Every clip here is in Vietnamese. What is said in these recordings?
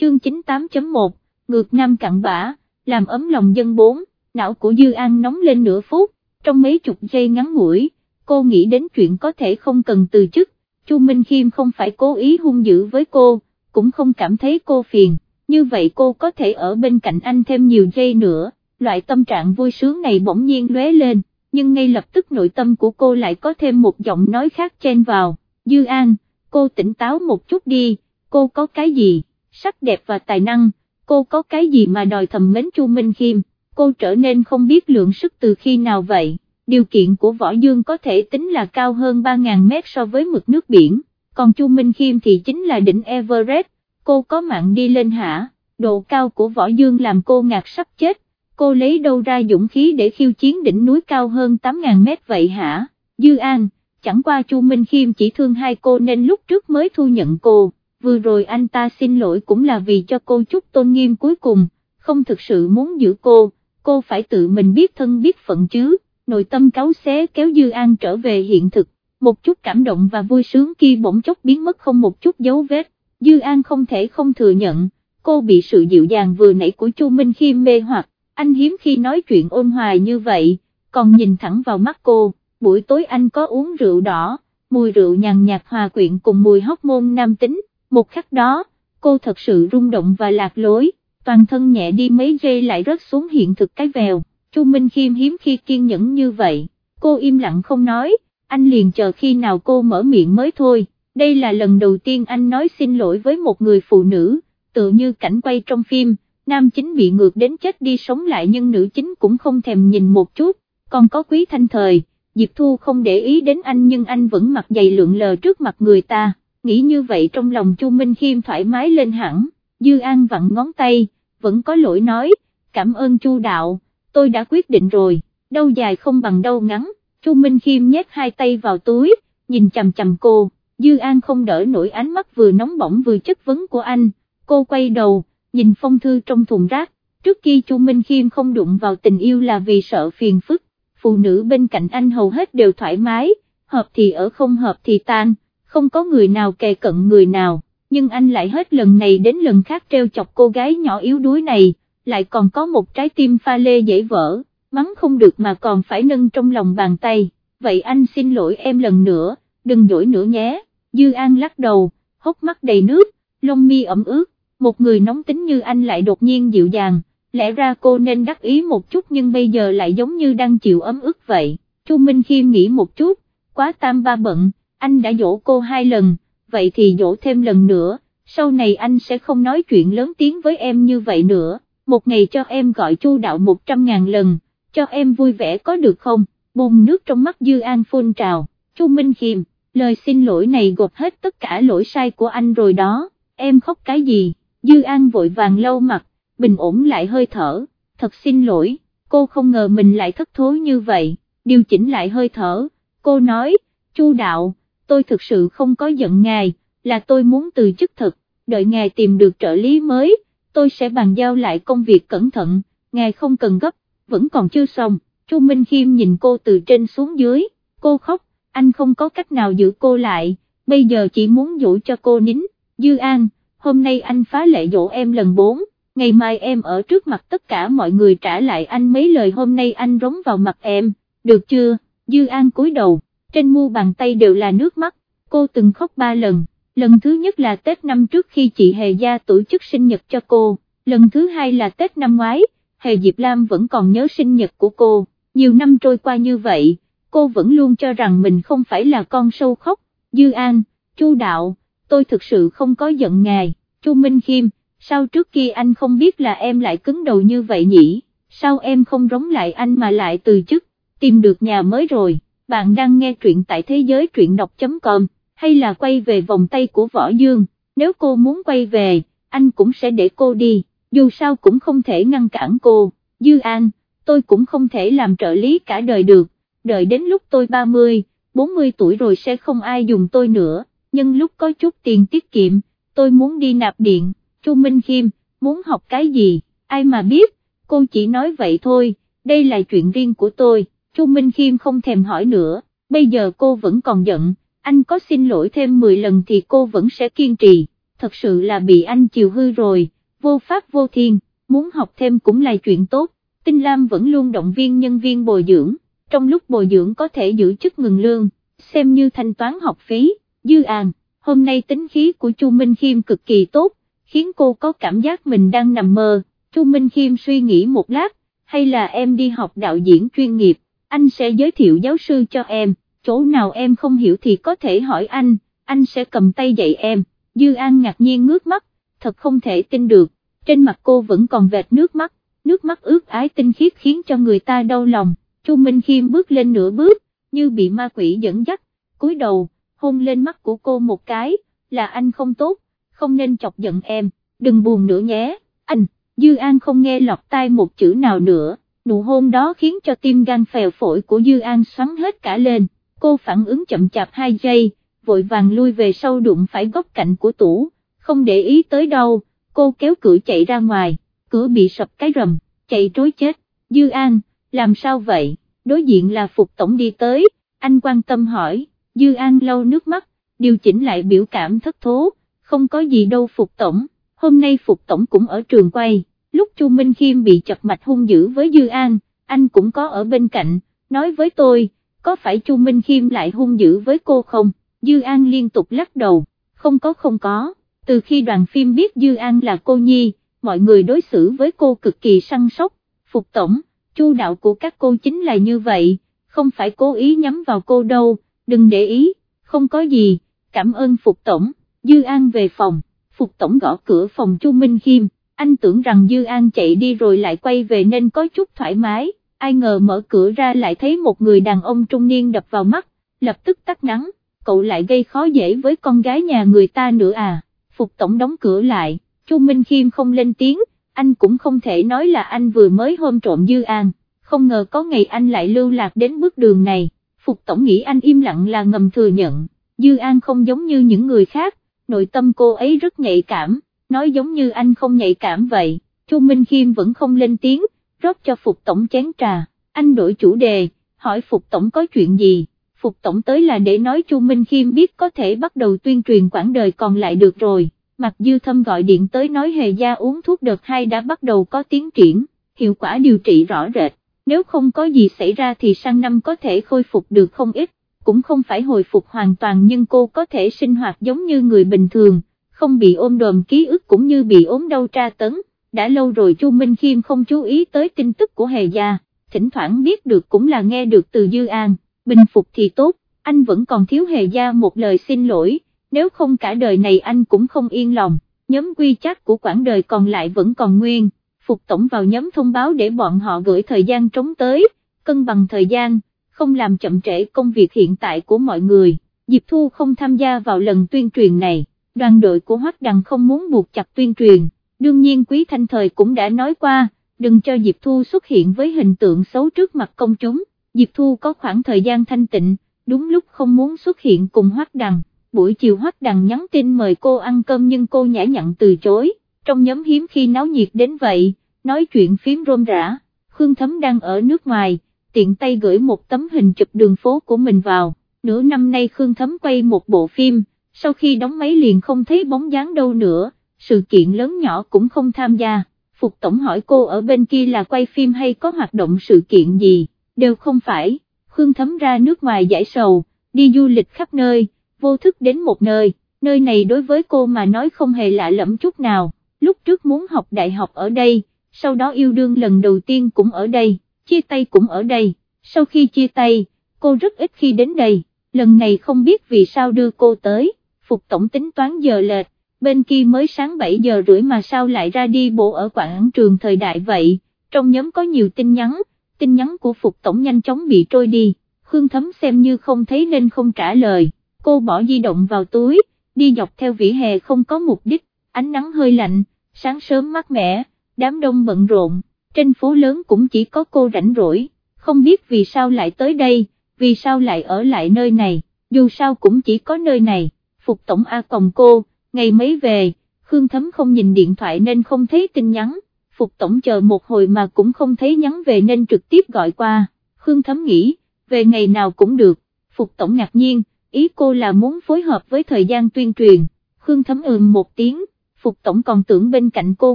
chương 98.1, ngược nam cặn bã, làm ấm lòng dân bốn, não của Dư An nóng lên nửa phút, trong mấy chục giây ngắn ngủi, cô nghĩ đến chuyện có thể không cần từ chức, Chu Minh Khiêm không phải cố ý hung dữ với cô, cũng không cảm thấy cô phiền, như vậy cô có thể ở bên cạnh anh thêm nhiều giây nữa, loại tâm trạng vui sướng này bỗng nhiên lóe lên, nhưng ngay lập tức nội tâm của cô lại có thêm một giọng nói khác chen vào, Dư An, cô tỉnh táo một chút đi, cô có cái gì, sắc đẹp và tài năng, cô có cái gì mà đòi thầm mến Chu Minh Khiêm, cô trở nên không biết lượng sức từ khi nào vậy, điều kiện của Võ Dương có thể tính là cao hơn 3.000 mét so với mực nước biển, còn Chu Minh Khiêm thì chính là đỉnh Everest, cô có mạng đi lên hả, độ cao của Võ Dương làm cô ngạt sắp chết, cô lấy đâu ra dũng khí để khiêu chiến đỉnh núi cao hơn 8.000 mét vậy hả, Dư An, chẳng qua Chu Minh Khiêm chỉ thương hai cô nên lúc trước mới thu nhận cô, vừa rồi anh ta xin lỗi cũng là vì cho cô chút tôn nghiêm cuối cùng, không thực sự muốn giữ cô, cô phải tự mình biết thân biết phận chứ, nội tâm cáo xé kéo Dư An trở về hiện thực, một chút cảm động và vui sướng kia bỗng chốc biến mất không một chút dấu vết, Dư An không thể không thừa nhận, cô bị sự dịu dàng vừa nãy của Chu Minh Khiêm mê hoặc, anh hiếm khi nói chuyện ôn hòa như vậy, còn nhìn thẳng vào mắt cô, buổi tối anh có uống rượu đỏ, mùi rượu nhàn nhạt hòa quyện cùng mùi hóc môn nam tính, một khắc đó, cô thật sự rung động và lạc lối, toàn thân nhẹ đi mấy giây lại rớt xuống hiện thực cái vèo, Chu Minh Khiêm hiếm khi kiên nhẫn như vậy, cô im lặng không nói, anh liền chờ khi nào cô mở miệng mới thôi, đây là lần đầu tiên anh nói xin lỗi với một người phụ nữ, tự như cảnh quay trong phim, nam chính bị ngược đến chết đi sống lại nhưng nữ chính cũng không thèm nhìn một chút, còn có quý thanh thời, Diệp Thu không để ý đến anh nhưng anh vẫn mặc giày lượng lờ trước mặt người ta, nghĩ như vậy trong lòng Chu Minh Khiêm thoải mái lên hẳn, Dư An vặn ngón tay, vẫn có lỗi nói, cảm ơn Chu Đạo, tôi đã quyết định rồi, đâu dài không bằng đâu ngắn, Chu Minh Khiêm nhét hai tay vào túi, nhìn chầm chầm cô, Dư An không đỡ nổi ánh mắt vừa nóng bỏng vừa chất vấn của anh, cô quay đầu, nhìn phong thư trong thùng rác, trước khi Chu Minh Khiêm không đụng vào tình yêu là vì sợ phiền phức, phụ nữ bên cạnh anh hầu hết đều thoải mái, hợp thì ở không hợp thì tan, không có người nào kề cận người nào, nhưng anh lại hết lần này đến lần khác treo chọc cô gái nhỏ yếu đuối này, lại còn có một trái tim pha lê dễ vỡ, mắng không được mà còn phải nâng trong lòng bàn tay, vậy anh xin lỗi em lần nữa, đừng dỗi nữa nhé, Dư An lắc đầu, hốc mắt đầy nước, lông mi ẩm ướt, một người nóng tính như anh lại đột nhiên dịu dàng, lẽ ra cô nên đắc ý một chút nhưng bây giờ lại giống như đang chịu ấm ức vậy, Chu Minh Khiêm nghĩ một chút, quá tam ba bận, anh đã dỗ cô hai lần, vậy thì dỗ thêm lần nữa, sau này anh sẽ không nói chuyện lớn tiếng với em như vậy nữa, một ngày cho em gọi Chu đạo một trăm ngàn lần, cho em vui vẻ có được không, bùng nước trong mắt Dư An phun trào, Chu Minh Khiêm, lời xin lỗi này gộp hết tất cả lỗi sai của anh rồi đó, em khóc cái gì, Dư An vội vàng lâu mặt, bình ổn lại hơi thở, thật xin lỗi, cô không ngờ mình lại thất thối như vậy, điều chỉnh lại hơi thở, cô nói, Chu đạo, tôi thực sự không có giận ngài, là tôi muốn từ chức thực, đợi ngài tìm được trợ lý mới, tôi sẽ bàn giao lại công việc cẩn thận, ngài không cần gấp, vẫn còn chưa xong, Chu Minh Khiêm nhìn cô từ trên xuống dưới, cô khóc, anh không có cách nào giữ cô lại, bây giờ chỉ muốn dỗ cho cô nín, Dư An, hôm nay anh phá lệ dỗ em lần 4, ngày mai em ở trước mặt tất cả mọi người trả lại anh mấy lời hôm nay anh rống vào mặt em, được chưa, Dư An cúi đầu, trên mu bàn tay đều là nước mắt, cô từng khóc ba lần, lần thứ nhất là Tết năm trước khi chị Hề Gia tổ chức sinh nhật cho cô, lần thứ hai là Tết năm ngoái, Hề Diệp Lam vẫn còn nhớ sinh nhật của cô, nhiều năm trôi qua như vậy, cô vẫn luôn cho rằng mình không phải là con sâu khóc, Dư An, Chu Đạo, tôi thực sự không có giận ngài, Chu Minh Khiêm, sao trước kia anh không biết là em lại cứng đầu như vậy nhỉ, sao em không rống lại anh mà lại từ chức, tìm được nhà mới rồi, bạn đang nghe truyện tại thế giới truyện đọc.com, hay là quay về vòng tay của Võ Dương, nếu cô muốn quay về, anh cũng sẽ để cô đi, dù sao cũng không thể ngăn cản cô, Dư An, tôi cũng không thể làm trợ lý cả đời được, đợi đến lúc tôi 30, 40 tuổi rồi sẽ không ai dùng tôi nữa, nhưng lúc có chút tiền tiết kiệm, tôi muốn đi nạp điện, Chu Minh Khiêm, muốn học cái gì, ai mà biết, cô chỉ nói vậy thôi, đây là chuyện riêng của tôi, Chu Minh Khiêm không thèm hỏi nữa, bây giờ cô vẫn còn giận, anh có xin lỗi thêm 10 lần thì cô vẫn sẽ kiên trì, thật sự là bị anh chiều hư rồi, vô pháp vô thiên, muốn học thêm cũng là chuyện tốt, Tinh Lam vẫn luôn động viên nhân viên bồi dưỡng, trong lúc bồi dưỡng có thể giữ chức ngừng lương, xem như thanh toán học phí, dư an, hôm nay tính khí của Chu Minh Khiêm cực kỳ tốt, khiến cô có cảm giác mình đang nằm mơ, Chu Minh Khiêm suy nghĩ một lát, hay là em đi học đạo diễn chuyên nghiệp, anh sẽ giới thiệu giáo sư cho em, chỗ nào em không hiểu thì có thể hỏi anh, anh sẽ cầm tay dạy em, Dư An ngạc nhiên ngước mắt, thật không thể tin được, trên mặt cô vẫn còn vệt nước mắt, nước mắt ướt ái tinh khiết khiến cho người ta đau lòng, Chu Minh Khiêm bước lên nửa bước, như bị ma quỷ dẫn dắt, cúi đầu, hôn lên mắt của cô một cái, là anh không tốt, không nên chọc giận em, đừng buồn nữa nhé, anh, Dư An không nghe lọt tai một chữ nào nữa, nụ hôn đó khiến cho tim gan phèo phổi của Dư An xoắn hết cả lên, cô phản ứng chậm chạp hai giây, vội vàng lui về sau đụng phải góc cạnh của tủ, không để ý tới đâu, cô kéo cửa chạy ra ngoài, cửa bị sập cái rầm, chạy trối chết, Dư An, làm sao vậy, đối diện là Phục Tổng đi tới, anh quan tâm hỏi, Dư An lau nước mắt, điều chỉnh lại biểu cảm thất thố, không có gì đâu Phục Tổng, hôm nay Phục Tổng cũng ở trường quay, lúc Chu Minh Khiêm bị chật mạch hung dữ với Dư An, anh cũng có ở bên cạnh, nói với tôi, có phải Chu Minh Khiêm lại hung dữ với cô không, Dư An liên tục lắc đầu, không có không có, từ khi đoàn phim biết Dư An là cô nhi, mọi người đối xử với cô cực kỳ săn sóc, Phục Tổng, chu đạo của các cô chính là như vậy, không phải cố ý nhắm vào cô đâu, đừng để ý, không có gì, cảm ơn Phục Tổng, Dư An về phòng, Phục Tổng gõ cửa phòng Chu Minh Khiêm, anh tưởng rằng Dư An chạy đi rồi lại quay về nên có chút thoải mái, ai ngờ mở cửa ra lại thấy một người đàn ông trung niên đập vào mắt, lập tức tắt nắng, cậu lại gây khó dễ với con gái nhà người ta nữa à, Phục Tổng đóng cửa lại, Chu Minh Khiêm không lên tiếng, anh cũng không thể nói là anh vừa mới hôm trộm Dư An, không ngờ có ngày anh lại lưu lạc đến bước đường này, Phục Tổng nghĩ anh im lặng là ngầm thừa nhận, Dư An không giống như những người khác, nội tâm cô ấy rất nhạy cảm, nói giống như anh không nhạy cảm vậy, Chu Minh Khiêm vẫn không lên tiếng, rót cho Phục Tổng chén trà, anh đổi chủ đề, hỏi Phục Tổng có chuyện gì, Phục Tổng tới là để nói Chu Minh Khiêm biết có thể bắt đầu tuyên truyền quãng đời còn lại được rồi, Mặc Dư Thâm gọi điện tới nói Hề Gia uống thuốc đợt 2 đã bắt đầu có tiến triển, hiệu quả điều trị rõ rệt, nếu không có gì xảy ra thì sang năm có thể khôi phục được không ít, cũng không phải hồi phục hoàn toàn nhưng cô có thể sinh hoạt giống như người bình thường, không bị ôm đồm ký ức cũng như bị ốm đau tra tấn, đã lâu rồi Chu Minh Khiêm không chú ý tới tin tức của Hề Gia, thỉnh thoảng biết được cũng là nghe được từ Dư An, bình phục thì tốt, anh vẫn còn thiếu Hề Gia một lời xin lỗi, nếu không cả đời này anh cũng không yên lòng, nhóm quy chắc của quãng đời còn lại vẫn còn nguyên, Phục Tổng vào nhóm thông báo để bọn họ gửi thời gian trống tới, cân bằng thời gian, không làm chậm trễ công việc hiện tại của mọi người, Diệp Thu không tham gia vào lần tuyên truyền này, đoàn đội của Hoắc Đằng không muốn buộc chặt tuyên truyền, đương nhiên Quý Thanh Thời cũng đã nói qua, đừng cho Diệp Thu xuất hiện với hình tượng xấu trước mặt công chúng, Diệp Thu có khoảng thời gian thanh tịnh, đúng lúc không muốn xuất hiện cùng Hoắc Đằng. Buổi chiều hoắc đằng nhắn tin mời cô ăn cơm nhưng cô nhã nhặn từ chối, trong nhóm hiếm khi náo nhiệt đến vậy, nói chuyện phím rôm rã, Khương Thấm đang ở nước ngoài, tiện tay gửi một tấm hình chụp đường phố của mình vào, nửa năm nay Khương Thấm quay một bộ phim, sau khi đóng máy liền không thấy bóng dáng đâu nữa, sự kiện lớn nhỏ cũng không tham gia, Phục Tổng hỏi cô ở bên kia là quay phim hay có hoạt động sự kiện gì, đều không phải, Khương Thấm ra nước ngoài giải sầu, đi du lịch khắp nơi vô thức đến một nơi, nơi này đối với cô mà nói không hề lạ lẫm chút nào, lúc trước muốn học đại học ở đây, sau đó yêu đương lần đầu tiên cũng ở đây, chia tay cũng ở đây, sau khi chia tay, cô rất ít khi đến đây, lần này không biết vì sao đưa cô tới, Phục Tổng tính toán giờ lệch, bên kia mới sáng 7 giờ rưỡi mà sao lại ra đi bộ ở quảng trường thời đại vậy, trong nhóm có nhiều tin nhắn, tin nhắn của Phục Tổng nhanh chóng bị trôi đi, Khương Thấm xem như không thấy nên không trả lời cô bỏ di động vào túi, đi dọc theo vỉa hè không có mục đích, ánh nắng hơi lạnh, sáng sớm mát mẻ, đám đông bận rộn, trên phố lớn cũng chỉ có cô rảnh rỗi, không biết vì sao lại tới đây, vì sao lại ở lại nơi này, dù sao cũng chỉ có nơi này, Phục Tổng A còng cô, ngày mấy về, Khương Thấm không nhìn điện thoại nên không thấy tin nhắn, Phục Tổng chờ một hồi mà cũng không thấy nhắn về nên trực tiếp gọi qua, Khương Thấm nghĩ, về ngày nào cũng được, Phục Tổng ngạc nhiên, ý cô là muốn phối hợp với thời gian tuyên truyền, Khương Thấm ừm một tiếng, Phục Tổng còn tưởng bên cạnh cô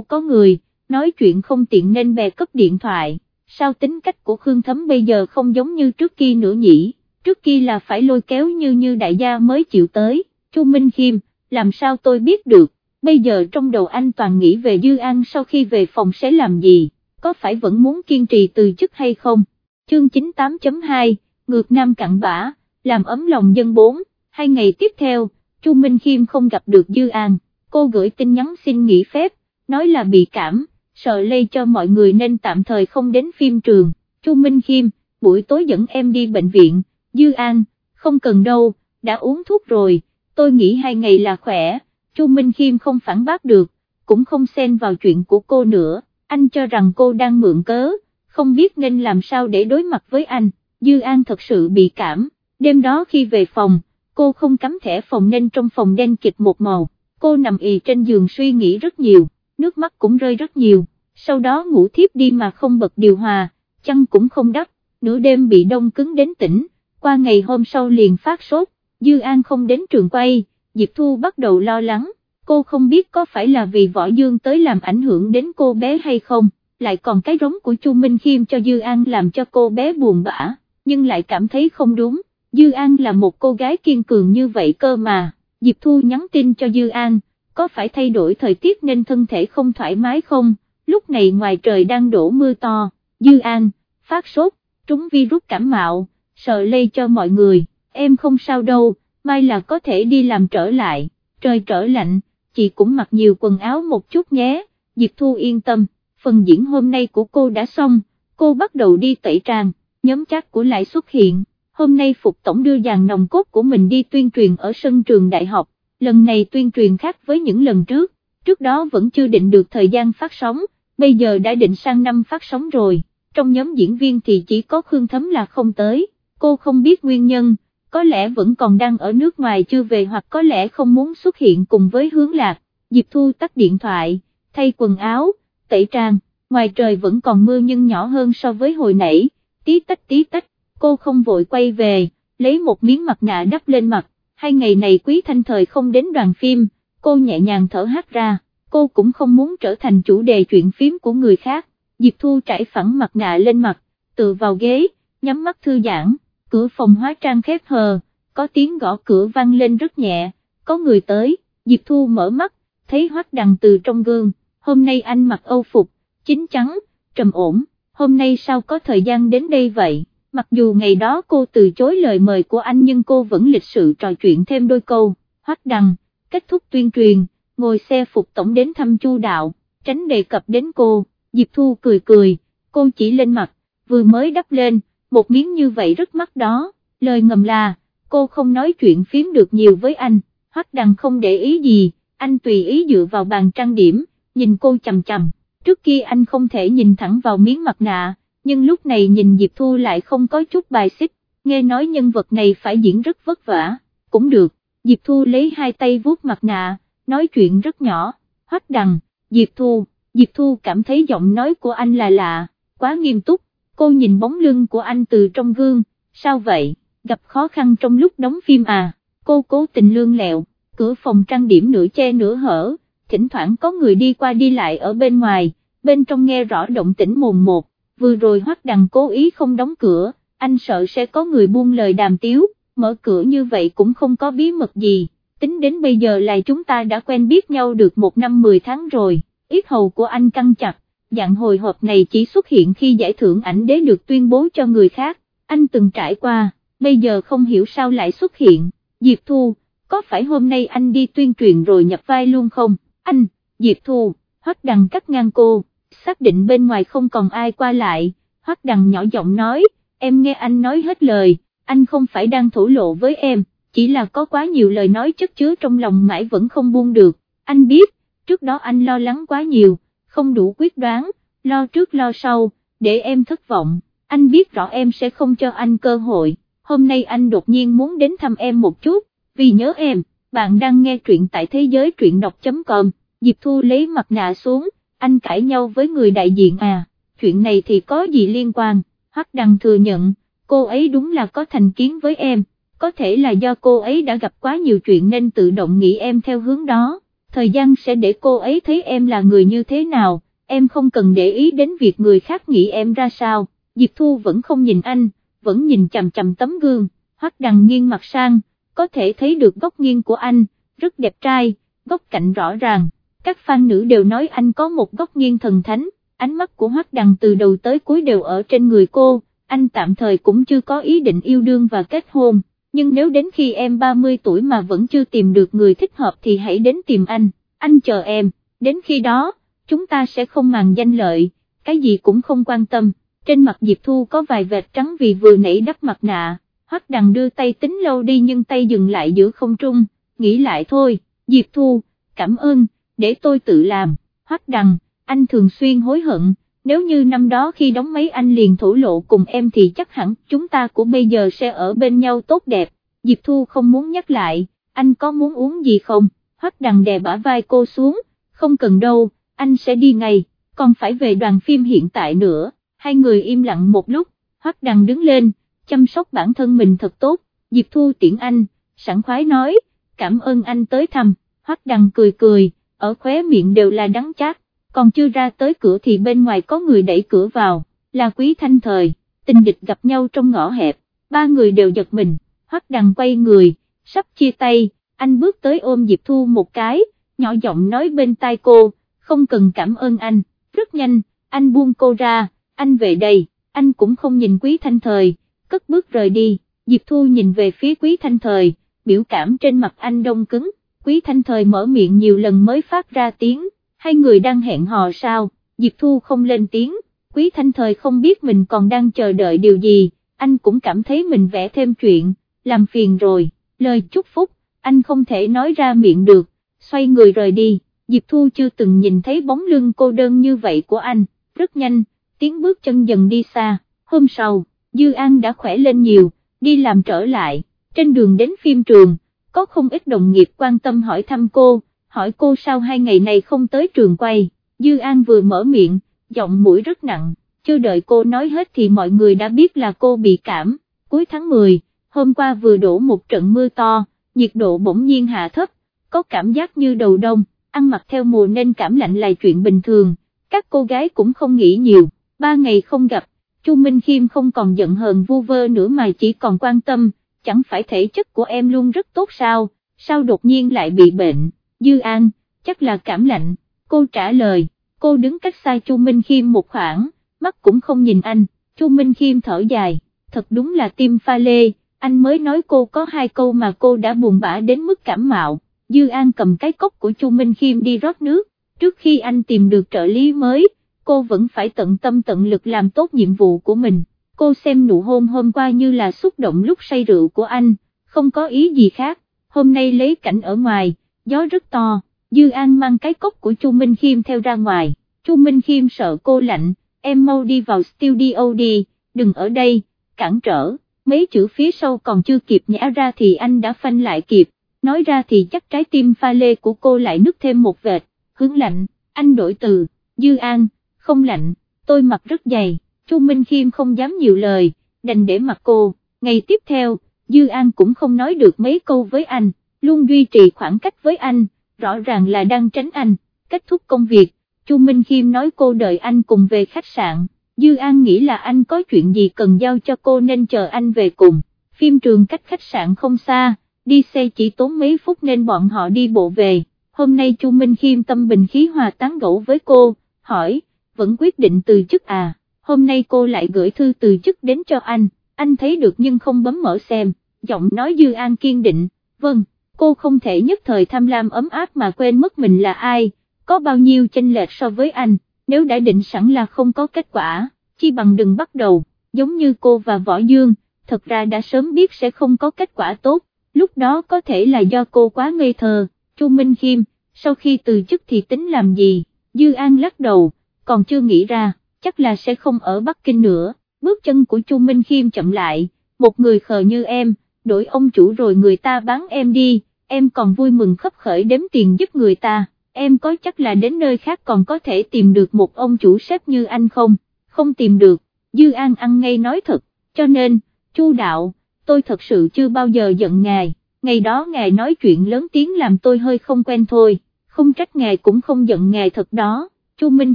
có người, nói chuyện không tiện nên bè cấp điện thoại, sao tính cách của Khương Thấm bây giờ không giống như trước kia nữa nhỉ, trước kia là phải lôi kéo như như đại gia mới chịu tới, Chu Minh Khiêm, làm sao tôi biết được, bây giờ trong đầu anh toàn nghĩ về Dư An sau khi về phòng sẽ làm gì, có phải vẫn muốn kiên trì từ chức hay không, chương 98.2, ngược nam cặn bã, làm ấm lòng dân bốn, hai ngày tiếp theo, Chu Minh Khiêm không gặp được Dư An, cô gửi tin nhắn xin nghỉ phép, nói là bị cảm, sợ lây cho mọi người nên tạm thời không đến phim trường, Chu Minh Khiêm, buổi tối dẫn em đi bệnh viện, Dư An, không cần đâu, đã uống thuốc rồi, tôi nghĩ hai ngày là khỏe, Chu Minh Khiêm không phản bác được, cũng không xen vào chuyện của cô nữa, anh cho rằng cô đang mượn cớ, không biết nên làm sao để đối mặt với anh, Dư An thật sự bị cảm, đêm đó khi về phòng, cô không cắm thẻ phòng nên trong phòng đen kịch một màu, cô nằm ì trên giường suy nghĩ rất nhiều, nước mắt cũng rơi rất nhiều, sau đó ngủ thiếp đi mà không bật điều hòa, chăn cũng không đắp, nửa đêm bị đông cứng đến tỉnh, qua ngày hôm sau liền phát sốt, Dư An không đến trường quay, Diệp Thu bắt đầu lo lắng, cô không biết có phải là vì võ dương tới làm ảnh hưởng đến cô bé hay không, lại còn cái rống của Chu Minh Khiêm cho Dư An làm cho cô bé buồn bã, nhưng lại cảm thấy không đúng, Dư An là một cô gái kiên cường như vậy cơ mà, Diệp Thu nhắn tin cho Dư An, có phải thay đổi thời tiết nên thân thể không thoải mái không, lúc này ngoài trời đang đổ mưa to, Dư An, phát sốt, trúng virus cảm mạo, sợ lây cho mọi người, em không sao đâu, mai là có thể đi làm trở lại, trời trở lạnh, chị cũng mặc nhiều quần áo một chút nhé, Diệp Thu yên tâm, phần diễn hôm nay của cô đã xong, cô bắt đầu đi tẩy trang, nhóm chat của lại xuất hiện, hôm nay Phục Tổng đưa dàn nòng cốt của mình đi tuyên truyền ở sân trường đại học, lần này tuyên truyền khác với những lần trước, trước đó vẫn chưa định được thời gian phát sóng, bây giờ đã định sang năm phát sóng rồi, trong nhóm diễn viên thì chỉ có Khương Thấm là không tới, cô không biết nguyên nhân, có lẽ vẫn còn đang ở nước ngoài chưa về hoặc có lẽ không muốn xuất hiện cùng với hướng lạc, Diệp Thu tắt điện thoại, thay quần áo, tẩy trang, ngoài trời vẫn còn mưa nhưng nhỏ hơn so với hồi nãy, tí tách tí tách, cô không vội quay về, lấy một miếng mặt nạ đắp lên mặt, hai ngày này quý thanh thời không đến đoàn phim, cô nhẹ nhàng thở hát ra, cô cũng không muốn trở thành chủ đề chuyện phím của người khác, Diệp Thu trải phẳng mặt nạ lên mặt, tựa vào ghế, nhắm mắt thư giãn, cửa phòng hóa trang khép hờ, có tiếng gõ cửa vang lên rất nhẹ, có người tới, Diệp Thu mở mắt, thấy hoắc đằng từ trong gương, hôm nay anh mặc âu phục, chính chắn, trầm ổn, hôm nay sao có thời gian đến đây vậy? mặc dù ngày đó cô từ chối lời mời của anh nhưng cô vẫn lịch sự trò chuyện thêm đôi câu, hoắc đằng, kết thúc tuyên truyền, ngồi xe phục tổng đến thăm chu đạo, tránh đề cập đến cô, Diệp Thu cười cười, cô chỉ lên mặt, vừa mới đắp lên, một miếng như vậy rất mắc đó, lời ngầm là, cô không nói chuyện phím được nhiều với anh, hoắc đằng không để ý gì, anh tùy ý dựa vào bàn trang điểm, nhìn cô chầm chầm, trước kia anh không thể nhìn thẳng vào miếng mặt nạ, nhưng lúc này nhìn Diệp Thu lại không có chút bài xích, nghe nói nhân vật này phải diễn rất vất vả, cũng được, Diệp Thu lấy hai tay vuốt mặt nạ, nói chuyện rất nhỏ, hoắc đằng, Diệp Thu, Diệp Thu cảm thấy giọng nói của anh là lạ, quá nghiêm túc, cô nhìn bóng lưng của anh từ trong gương, sao vậy, gặp khó khăn trong lúc đóng phim à, cô cố tình lương lẹo, cửa phòng trang điểm nửa che nửa hở, thỉnh thoảng có người đi qua đi lại ở bên ngoài, bên trong nghe rõ động tĩnh mồm một, vừa rồi hoắc đằng cố ý không đóng cửa, anh sợ sẽ có người buông lời đàm tiếu, mở cửa như vậy cũng không có bí mật gì, tính đến bây giờ là chúng ta đã quen biết nhau được một năm mười tháng rồi, ít hầu của anh căng chặt, dạng hồi hộp này chỉ xuất hiện khi giải thưởng ảnh đế được tuyên bố cho người khác, anh từng trải qua, bây giờ không hiểu sao lại xuất hiện, Diệp Thu, có phải hôm nay anh đi tuyên truyền rồi nhập vai luôn không, anh, Diệp Thu, hoắc đằng cắt ngang cô xác định bên ngoài không còn ai qua lại, hoắc đằng nhỏ giọng nói, em nghe anh nói hết lời, anh không phải đang thổ lộ với em, chỉ là có quá nhiều lời nói chất chứa trong lòng mãi vẫn không buông được, anh biết, trước đó anh lo lắng quá nhiều, không đủ quyết đoán, lo trước lo sau, để em thất vọng, anh biết rõ em sẽ không cho anh cơ hội, hôm nay anh đột nhiên muốn đến thăm em một chút, vì nhớ em, bạn đang nghe truyện tại thế giới truyện đọc.com, Diệp Thu lấy mặt nạ xuống, anh cãi nhau với người đại diện à, chuyện này thì có gì liên quan, Hắc Đăng thừa nhận, cô ấy đúng là có thành kiến với em, có thể là do cô ấy đã gặp quá nhiều chuyện nên tự động nghĩ em theo hướng đó, thời gian sẽ để cô ấy thấy em là người như thế nào, em không cần để ý đến việc người khác nghĩ em ra sao, Diệp Thu vẫn không nhìn anh, vẫn nhìn chằm chằm tấm gương, hoắc đằng nghiêng mặt sang, có thể thấy được góc nghiêng của anh, rất đẹp trai, góc cạnh rõ ràng, các fan nữ đều nói anh có một góc nghiêng thần thánh, ánh mắt của hoắc đằng từ đầu tới cuối đều ở trên người cô, anh tạm thời cũng chưa có ý định yêu đương và kết hôn, nhưng nếu đến khi em 30 tuổi mà vẫn chưa tìm được người thích hợp thì hãy đến tìm anh, anh chờ em, đến khi đó, chúng ta sẽ không màng danh lợi, cái gì cũng không quan tâm, trên mặt Diệp Thu có vài vệt trắng vì vừa nãy đắp mặt nạ, hoắc đằng đưa tay tính lâu đi nhưng tay dừng lại giữa không trung, nghĩ lại thôi, Diệp Thu, cảm ơn, để tôi tự làm, hoắc đằng, anh thường xuyên hối hận, nếu như năm đó khi đóng mấy anh liền thổ lộ cùng em thì chắc hẳn chúng ta của bây giờ sẽ ở bên nhau tốt đẹp, Diệp Thu không muốn nhắc lại, anh có muốn uống gì không, hoắc đằng đè bả vai cô xuống, không cần đâu, anh sẽ đi ngay, còn phải về đoàn phim hiện tại nữa, hai người im lặng một lúc, hoắc đằng đứng lên, chăm sóc bản thân mình thật tốt, Diệp Thu tiễn anh, sẵn khoái nói, cảm ơn anh tới thăm, hoắc đằng cười cười, ở khóe miệng đều là đắng chát, còn chưa ra tới cửa thì bên ngoài có người đẩy cửa vào, là quý thanh thời, tình địch gặp nhau trong ngõ hẹp, ba người đều giật mình, hoắc đằng quay người, sắp chia tay, anh bước tới ôm Diệp Thu một cái, nhỏ giọng nói bên tai cô, không cần cảm ơn anh, rất nhanh, anh buông cô ra, anh về đây, anh cũng không nhìn quý thanh thời, cất bước rời đi, Diệp Thu nhìn về phía quý thanh thời, biểu cảm trên mặt anh đông cứng, quý thanh thời mở miệng nhiều lần mới phát ra tiếng, hai người đang hẹn hò sao, Diệp Thu không lên tiếng, quý thanh thời không biết mình còn đang chờ đợi điều gì, anh cũng cảm thấy mình vẽ thêm chuyện, làm phiền rồi, lời chúc phúc, anh không thể nói ra miệng được, xoay người rời đi, Diệp Thu chưa từng nhìn thấy bóng lưng cô đơn như vậy của anh, rất nhanh, tiếng bước chân dần đi xa, hôm sau, Dư An đã khỏe lên nhiều, đi làm trở lại, trên đường đến phim trường, có không ít đồng nghiệp quan tâm hỏi thăm cô, hỏi cô sao hai ngày này không tới trường quay, Dư An vừa mở miệng, giọng mũi rất nặng, chưa đợi cô nói hết thì mọi người đã biết là cô bị cảm, cuối tháng 10, hôm qua vừa đổ một trận mưa to, nhiệt độ bỗng nhiên hạ thấp, có cảm giác như đầu đông, ăn mặc theo mùa nên cảm lạnh là chuyện bình thường, các cô gái cũng không nghĩ nhiều, ba ngày không gặp, Chu Minh Khiêm không còn giận hờn vu vơ nữa mà chỉ còn quan tâm, chẳng phải thể chất của em luôn rất tốt sao, sao đột nhiên lại bị bệnh, Dư An, chắc là cảm lạnh, cô trả lời, cô đứng cách xa Chu Minh Khiêm một khoảng, mắt cũng không nhìn anh, Chu Minh Khiêm thở dài, thật đúng là tim pha lê, anh mới nói cô có hai câu mà cô đã buồn bã đến mức cảm mạo, Dư An cầm cái cốc của Chu Minh Khiêm đi rót nước, trước khi anh tìm được trợ lý mới, cô vẫn phải tận tâm tận lực làm tốt nhiệm vụ của mình, cô xem nụ hôn hôm qua như là xúc động lúc say rượu của anh, không có ý gì khác, hôm nay lấy cảnh ở ngoài, gió rất to, Dư An mang cái cốc của Chu Minh Khiêm theo ra ngoài, Chu Minh Khiêm sợ cô lạnh, em mau đi vào studio đi, đừng ở đây, cản trở, mấy chữ phía sau còn chưa kịp nhả ra thì anh đã phanh lại kịp, nói ra thì chắc trái tim pha lê của cô lại nứt thêm một vệt, hướng lạnh, anh đổi từ, Dư An, không lạnh, tôi mặc rất dày, Chu Minh Khiêm không dám nhiều lời, đành để mặc cô, ngày tiếp theo, Dư An cũng không nói được mấy câu với anh, luôn duy trì khoảng cách với anh, rõ ràng là đang tránh anh, kết thúc công việc, Chu Minh Khiêm nói cô đợi anh cùng về khách sạn, Dư An nghĩ là anh có chuyện gì cần giao cho cô nên chờ anh về cùng, phim trường cách khách sạn không xa, đi xe chỉ tốn mấy phút nên bọn họ đi bộ về, hôm nay Chu Minh Khiêm tâm bình khí hòa tán gẫu với cô, hỏi, vẫn quyết định từ chức à, hôm nay cô lại gửi thư từ chức đến cho anh, anh thấy được nhưng không bấm mở xem, giọng nói Dư An kiên định, vâng, cô không thể nhất thời tham lam ấm áp mà quên mất mình là ai, có bao nhiêu chênh lệch so với anh, nếu đã định sẵn là không có kết quả, chi bằng đừng bắt đầu, giống như cô và Võ Dương, thật ra đã sớm biết sẽ không có kết quả tốt, lúc đó có thể là do cô quá ngây thơ, Chu Minh Khiêm, sau khi từ chức thì tính làm gì, Dư An lắc đầu, còn chưa nghĩ ra, chắc là sẽ không ở Bắc Kinh nữa, bước chân của Chu Minh Khiêm chậm lại, một người khờ như em, đổi ông chủ rồi người ta bán em đi, em còn vui mừng khấp khởi đếm tiền giúp người ta, em có chắc là đến nơi khác còn có thể tìm được một ông chủ sếp như anh không, không tìm được, Dư An ăn ngay nói thật, cho nên, Chu đạo, tôi thật sự chưa bao giờ giận ngài, ngày đó ngài nói chuyện lớn tiếng làm tôi hơi không quen thôi, không trách ngài cũng không giận ngài thật đó, Chu Minh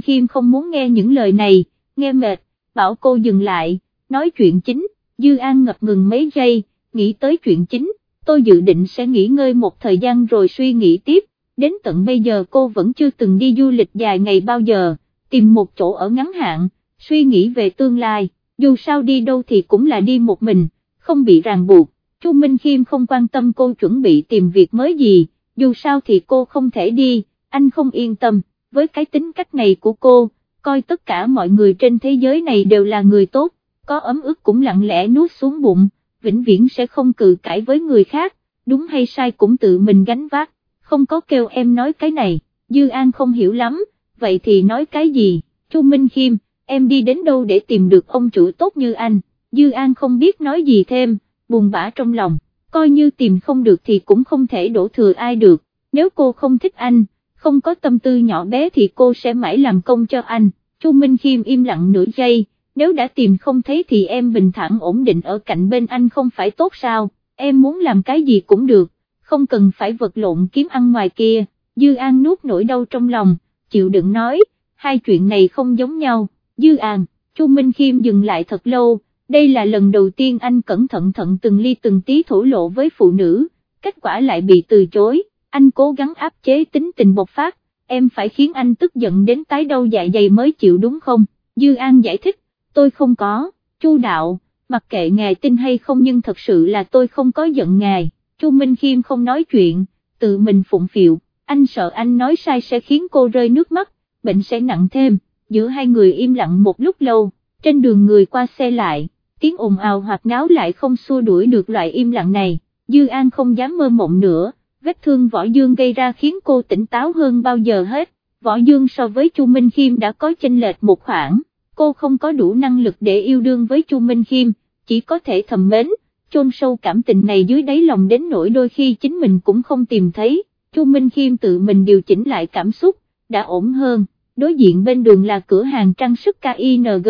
Khiêm không muốn nghe những lời này, nghe mệt, bảo cô dừng lại, nói chuyện chính, Dư An ngập ngừng mấy giây, nghĩ tới chuyện chính, tôi dự định sẽ nghỉ ngơi một thời gian rồi suy nghĩ tiếp, đến tận bây giờ cô vẫn chưa từng đi du lịch dài ngày bao giờ, tìm một chỗ ở ngắn hạn, suy nghĩ về tương lai, dù sao đi đâu thì cũng là đi một mình, không bị ràng buộc, Chu Minh Khiêm không quan tâm cô chuẩn bị tìm việc mới gì, dù sao thì cô không thể đi, anh không yên tâm, với cái tính cách này của cô, coi tất cả mọi người trên thế giới này đều là người tốt, có ấm ức cũng lặng lẽ nuốt xuống bụng, vĩnh viễn sẽ không cự cãi với người khác, đúng hay sai cũng tự mình gánh vác, không có kêu em nói cái này, Dư An không hiểu lắm, vậy thì nói cái gì, Chu Minh Khiêm, em đi đến đâu để tìm được ông chủ tốt như anh, Dư An không biết nói gì thêm, buồn bã trong lòng, coi như tìm không được thì cũng không thể đổ thừa ai được, nếu cô không thích anh, không có tâm tư nhỏ bé thì cô sẽ mãi làm công cho anh, Chu Minh Khiêm im lặng nửa giây, nếu đã tìm không thấy thì em bình thản ổn định ở cạnh bên anh không phải tốt sao, em muốn làm cái gì cũng được, không cần phải vật lộn kiếm ăn ngoài kia, Dư An nuốt nỗi đau trong lòng, chịu đựng nói, hai chuyện này không giống nhau, Dư An, Chu Minh Khiêm dừng lại thật lâu, đây là lần đầu tiên anh cẩn thận thận từng ly từng tí thổ lộ với phụ nữ, kết quả lại bị từ chối, anh cố gắng áp chế tính tình bộc phát, em phải khiến anh tức giận đến tái đau dạ dày mới chịu đúng không, Dư An giải thích, tôi không có, Chu đạo, mặc kệ ngài tin hay không nhưng thật sự là tôi không có giận ngài, Chu Minh Khiêm không nói chuyện, tự mình phụng phịu, anh sợ anh nói sai sẽ khiến cô rơi nước mắt, bệnh sẽ nặng thêm, giữa hai người im lặng một lúc lâu, trên đường người qua xe lại, tiếng ồn ào hoặc náo lại không xua đuổi được loại im lặng này, Dư An không dám mơ mộng nữa, vết thương võ dương gây ra khiến cô tỉnh táo hơn bao giờ hết, võ dương so với Chu Minh Khiêm đã có chênh lệch một khoảng cô không có đủ năng lực để yêu đương với Chu Minh Khiêm, chỉ có thể thầm mến, chôn sâu cảm tình này dưới đáy lòng đến nỗi đôi khi chính mình cũng không tìm thấy, Chu Minh Khiêm tự mình điều chỉnh lại cảm xúc, đã ổn hơn, đối diện bên đường là cửa hàng trang sức KING,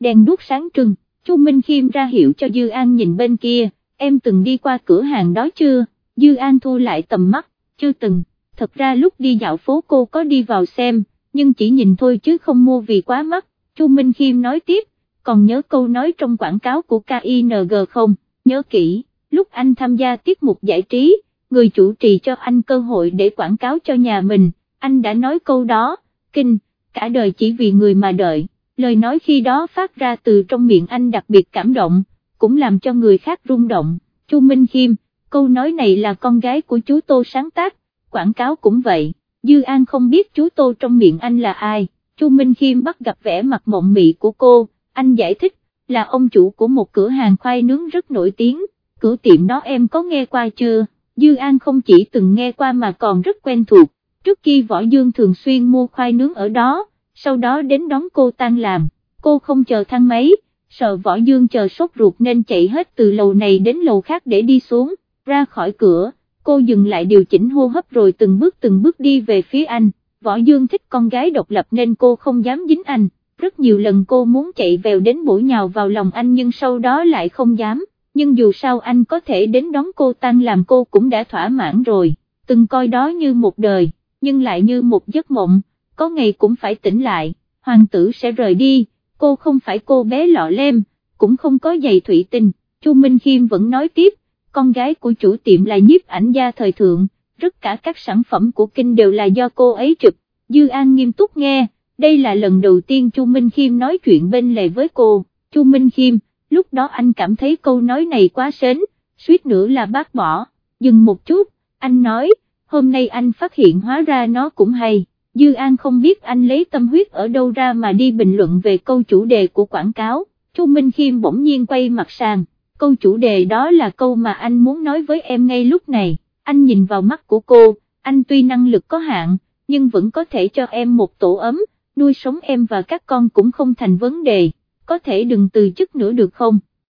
đèn đuốc sáng trưng, Chu Minh Khiêm ra hiệu cho Dư An nhìn bên kia, em từng đi qua cửa hàng đó chưa, Dư An thu lại tầm mắt, chưa từng, thật ra lúc đi dạo phố cô có đi vào xem, nhưng chỉ nhìn thôi chứ không mua vì quá mắc, Chu Minh Khiêm nói tiếp, còn nhớ câu nói trong quảng cáo của KING không, nhớ kỹ, lúc anh tham gia tiết mục giải trí, người chủ trì cho anh cơ hội để quảng cáo cho nhà mình, anh đã nói câu đó, kinh, cả đời chỉ vì người mà đợi, lời nói khi đó phát ra từ trong miệng anh đặc biệt cảm động, cũng làm cho người khác rung động, Chu Minh Khiêm, câu nói này là con gái của chú Tô sáng tác, quảng cáo cũng vậy, Dư An không biết chú Tô trong miệng anh là ai. Chu Minh Khiêm bắt gặp vẻ mặt mộng mị của cô, anh giải thích, là ông chủ của một cửa hàng khoai nướng rất nổi tiếng, cửa tiệm đó em có nghe qua chưa, Dư An không chỉ từng nghe qua mà còn rất quen thuộc, trước khi Võ Dương thường xuyên mua khoai nướng ở đó, sau đó đến đón cô tan làm, cô không chờ thang máy, sợ Võ Dương chờ sốt ruột nên chạy hết từ lầu này đến lầu khác để đi xuống, ra khỏi cửa, cô dừng lại điều chỉnh hô hấp rồi từng bước từng bước đi về phía anh. Võ Dương thích con gái độc lập nên cô không dám dính anh, rất nhiều lần cô muốn chạy vèo đến bổ nhào vào lòng anh nhưng sau đó lại không dám, nhưng dù sao anh có thể đến đón cô tan làm cô cũng đã thỏa mãn rồi, từng coi đó như một đời, nhưng lại như một giấc mộng, có ngày cũng phải tỉnh lại, hoàng tử sẽ rời đi, cô không phải cô bé lọ lem, cũng không có giày thủy tinh, Chu Minh Khiêm vẫn nói tiếp, con gái của chủ tiệm là nhiếp ảnh gia thời thượng, tất cả các sản phẩm của kinh đều là do cô ấy trực. Dư An nghiêm túc nghe, đây là lần đầu tiên Chu Minh Khiêm nói chuyện bên lề với cô, Chu Minh Khiêm, lúc đó anh cảm thấy câu nói này quá sến, suýt nữa là bác bỏ, dừng một chút, anh nói, hôm nay anh phát hiện hóa ra nó cũng hay, Dư An không biết anh lấy tâm huyết ở đâu ra mà đi bình luận về câu chủ đề của quảng cáo, Chu Minh Khiêm bỗng nhiên quay mặt sang, câu chủ đề đó là câu mà anh muốn nói với em ngay lúc này anh nhìn vào mắt của cô, anh tuy năng lực có hạn, nhưng vẫn có thể cho em một tổ ấm, nuôi sống em và các con cũng không thành vấn đề, có thể đừng từ chức nữa được không?